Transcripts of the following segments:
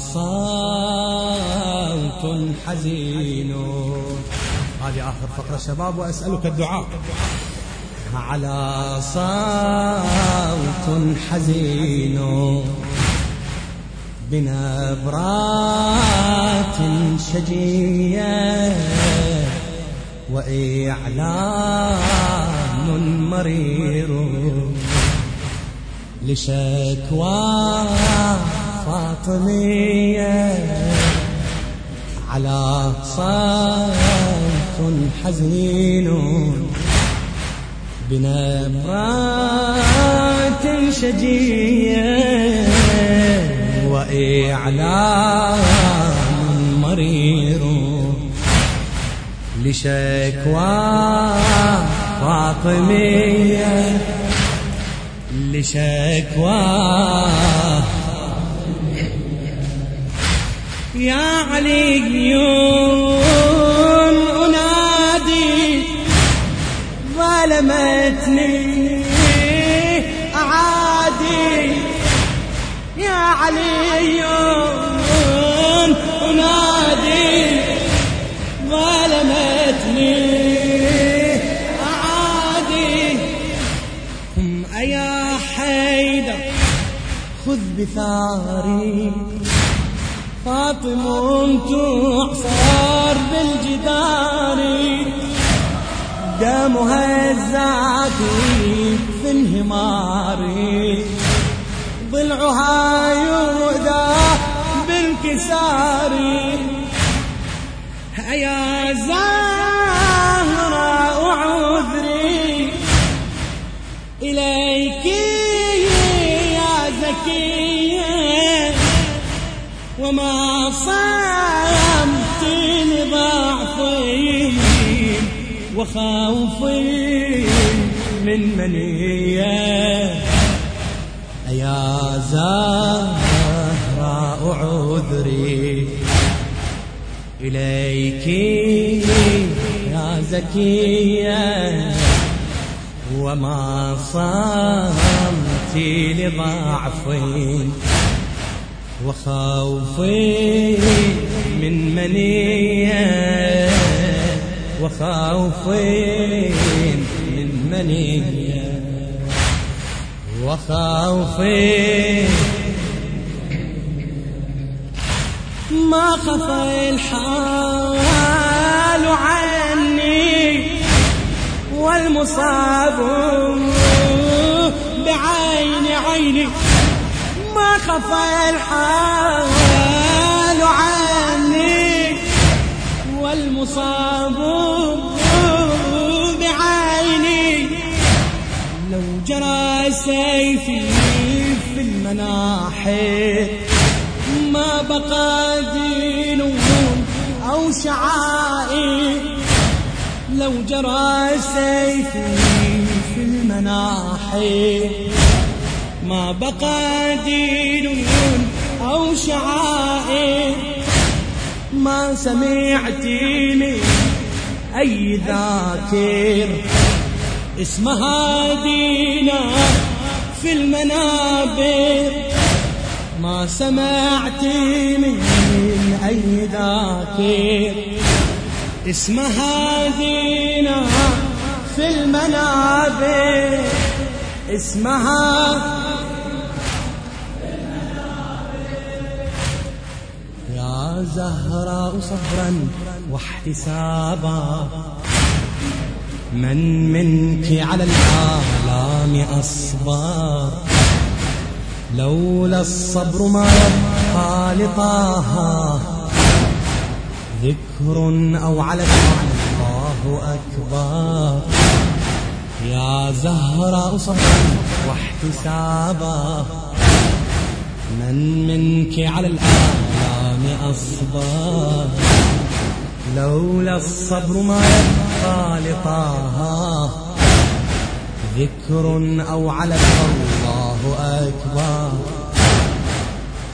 صوت حزين. هذه آخر فقرة شباب وأسألك الدعاء. على صوت حزين. بنبرات شجية وإعلام مرير. لشكوى فاطمية على صوت حزين بنبرات شجية وإعلام مرير لشكوى فاطمية لشكوى يا علي أنادي ظلمتني أعادي. يا علي أنادي ظلمتني أعادي. هم أيا حيدر خذ بثاري. فاطم تعصر بالجدار. دمها الزاكي في انهمار ضلعها يؤذى بالكسار يا زهرة عذري إليك يا زكية وما صمت لضعفي وخوفي من منية. يا زهراء عذري إليك يا زكية. وما صمت لضعفي وخوفي من منية. وخوفي من منية. وخوفي ما خفى الحال عني والمصاب ما خفى الحال عني والمصاب بعيني. لو جرى سيفي في المناحي ما بقى دين أو شعائر لو جرى سيفي في المناحي ما بقى دين أو شعائر. ما سمعتي من أي ذاكر. اسمها دينا في المنابر. ما سمعتي من أي ذاكر. اسمها دينا في المنابر. اسمها زهراء صبرا واحتسابا. من منك على الآلام أصبر لولا الصبر ما يبقى لطاها ذكر أو على الله أكبر. يا زهراء صبرا واحتسابا. من منك على الآلام أصبر لولا الصبر ما يبقى لطاها ذكر أو على الله أكبر.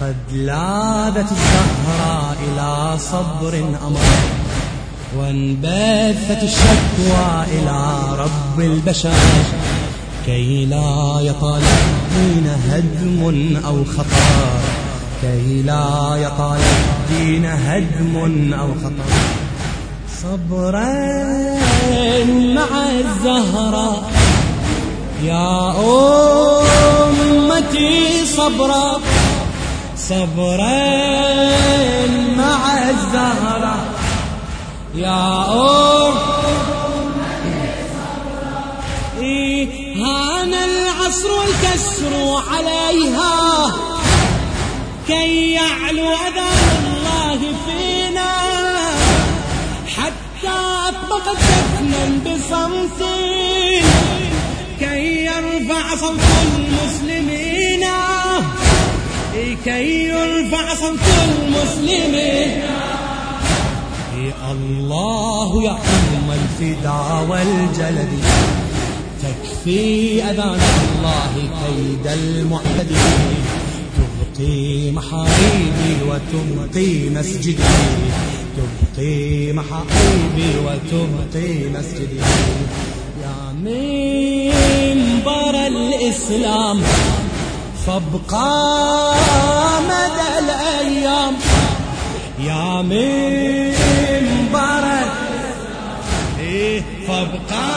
قد لاذت الزهراء إلى صبر أمر. وانبثت الشكوى إلى رب البشر. كي لا يطال الدين هدم أو خطر. كي لا يطال الدين هدم أو خطر صبرا مع الزهرة. يا أمتي صبرا. صبرا مع الزهرة. يا أمتي هان العصر والكسر عليها. كي يعلو أذان الله فينا. حتى أطبقت دفنا بصمت. كي يرفع صوت المسلمين. كي يرفع صوت المسلمين. الله يا أم الفدا والجلد. تكفي أذان الله كيد المعتدين. تبقي محاريبي وتبقي مسجدي. تبقي محاريبي وتبقي مسجدي. يا منبر الإسلام فابقى مدى الأيام. يا منبر إيه فابقى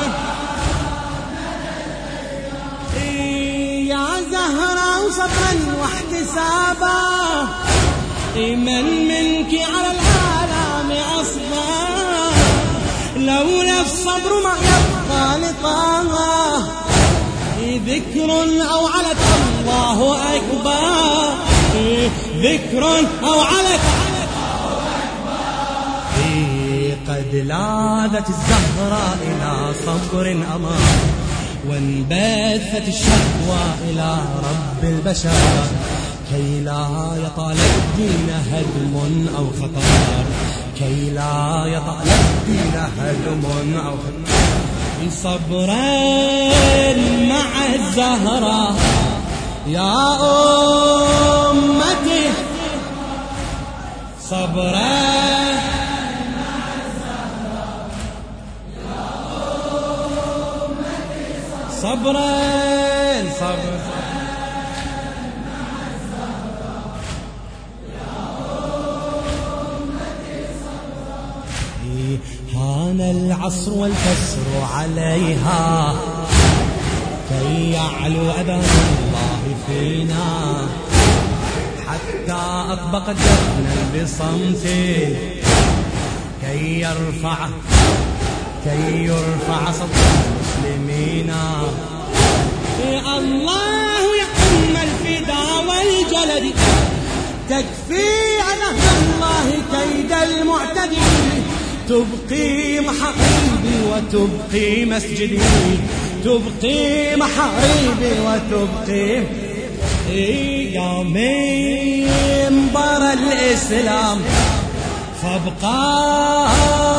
واحتسابا من منك على العالم أصبا لولا الصبر ما يبقى لطاها ذكر أو علت الله أكبر. ذكر أو علت قد لاذت الزهراء إلى صبر أمان وانبثت الشهوة إلى رب البشر. كي لا يطال الدين هدم أو خطر كي لا يطال الدين هدم أو خطر صبرا مع الزهرة. يا أمتي. صبرا. صبرا. هان العصر والكسر عليها. كي يعلو أذان الله فينا. حتى أطبق دفنا بصمت. كي يرفع كي يرفع صوت المسلمين. يا الله يا أم الفدا والجلد. تكفي على الله كيد المعتدين تبقي محاريبي وتبقي مسجدي. تبقي محاريبي وتبقي. يا منبر الإسلام. فابقى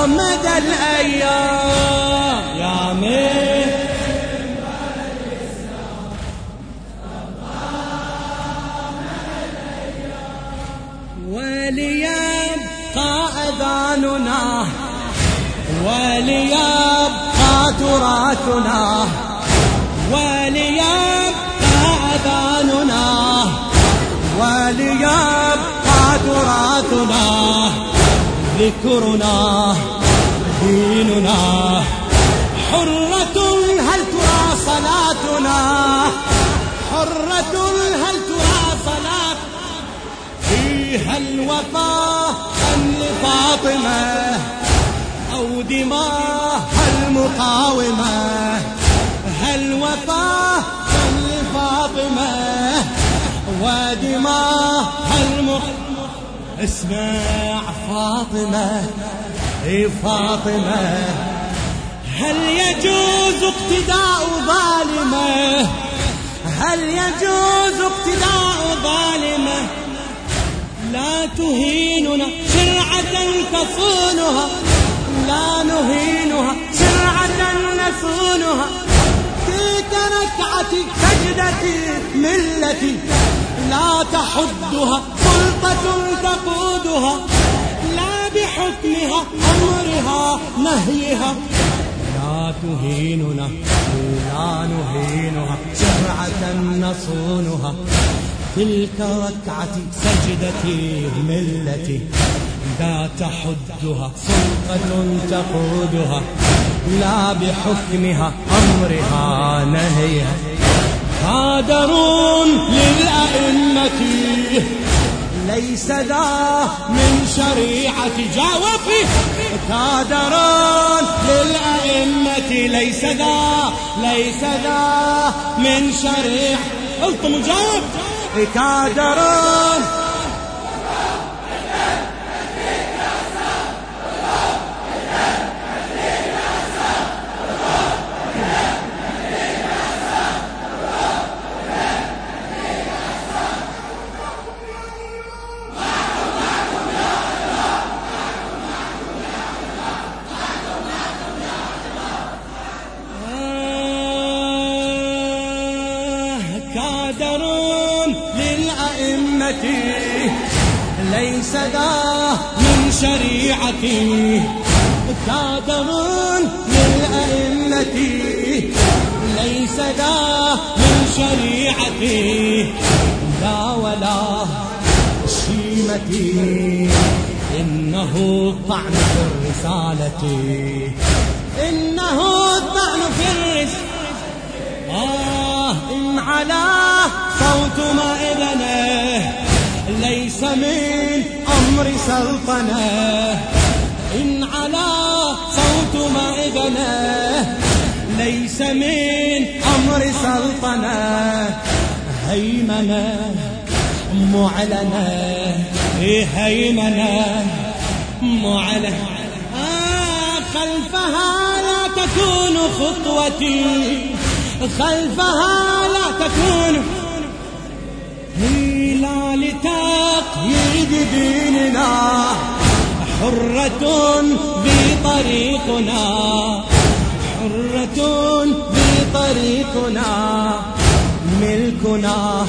مدى الأيام. يا منبر وليبقى تراثنا وليبقى أذاننا وليبقى تراثنا ذكرنا ديننا. حرة هل ترى صلاتنا؟ حرة هل ترى صلاة فيها الوفاء لفاطمة؟ المقاومة هل وفاء لفاطمة ودماء المقاومة اسمع فاطمة اي فاطمة هل يجوز اقتداء ظالمة؟ هل يجوز اقتداء ظالمة؟ لا تهيننا شرعة تصونها لا نهينها شرعة نصونها تلك ركعة سجدة ملتي لا تحدها سلطة تقودها. لا بحكمها أمرها نهيها. لا تهيننا لا نهينها شرعة نصونها. تلك ركعة سجدتي ملتي لا تحدها سلطة تقودها لا بحكمها أمرها نهيها. قادرون للأئمة ليس ذا من شريعة جاوبي قادرون للأئمة ليس ذا ليس ذا من شريعة. قلت مجاوب. قادرون ليس ذا من شريعتي. كادر للأئمة ليس ذا من شريعتي. لا ولا شيمتي إنه طعن الرسالة. إنه ما إذنه ليس من أمر سلطنة. إن على صوت مأذنة ليس من أمر سلطنة. هيمنة معلنة. إيه هيمنة معلنة. آه خلفها لا تكون خطوتي. خلفها لا تكون لا لتقييد ديننا حرة بطريقنا حرة بطريقنا ملكنا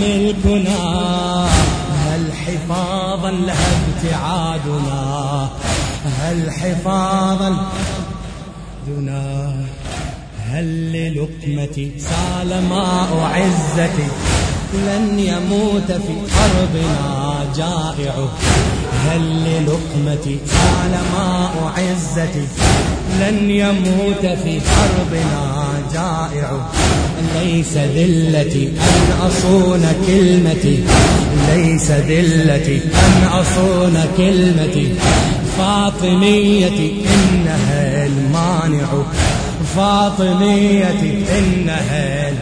ملكنا. هل حفاظا لها ابتعادنا؟ هل حفاظا دنا هل للقمة سال ماء عزتي؟ لن يموت في أرضنا جائع. هل للقمة سال ماء عزتي؟ لن يموت في أرضنا جائع. ليس ذلتي أن أصون كلمتي. ليس ذلتي أن أصون كلمتي. فاطميتي إنها المانع. فاطميتي إنها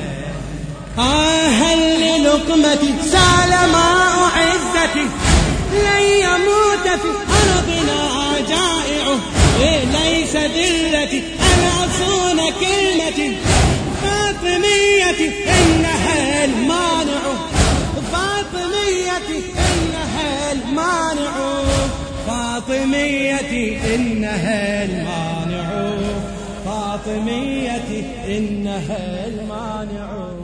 آه هل للقمة سال ماء عزتي لن يموت في أرضنا جائع. إيه ليس ذلتي أصون كلمتي فاطميتي إنها المانع. فاطميتي إنها المانع. فاطميتي إنها المانع. فاطميتي إنها المانع.